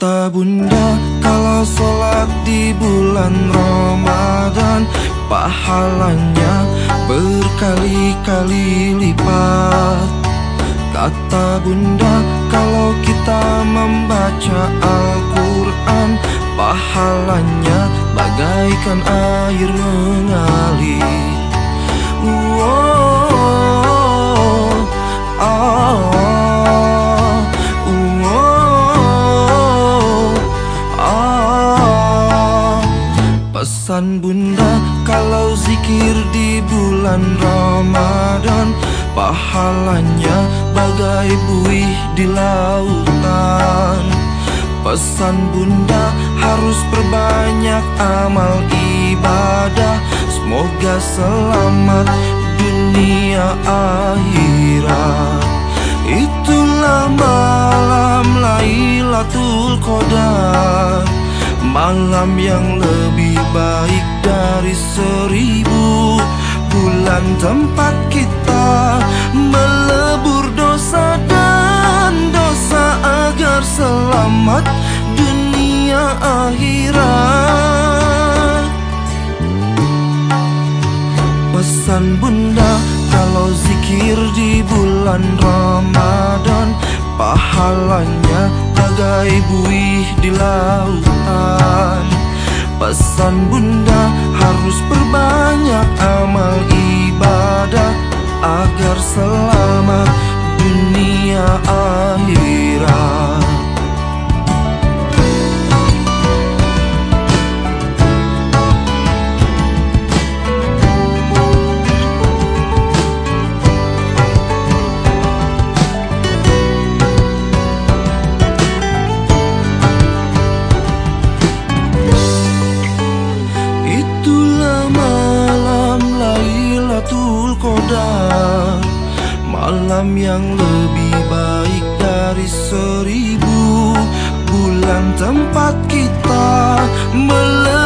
Kata bunda kalau sholat di bulan Ramadan Pahalanya berkali-kali lipat. Kata bunda kalau kita membaca Al-Quran Pahalanya bagaikan air mengalir Pesan bunda kalau zikir di bulan Ramadan Pahalanya bagai buih di lautan. Pesan bunda harus perbanyak amal ibadah Semoga selamat dunia akhirat. Itulah malam Lailatul Qadar Malam yang lebih baik dari seribu. Bulan tempat kita melebur dosa dan dosa agar selamat dunia akhirat. Pesan bunda kalau zikir di bulan Ramadan Pahalanya bagai buih di lautan. Pesan bunda harus perbanyak amal ibadah Agar selamat Qadar Malam yang lebih baik dari seribu. Bulan tempat kita melebur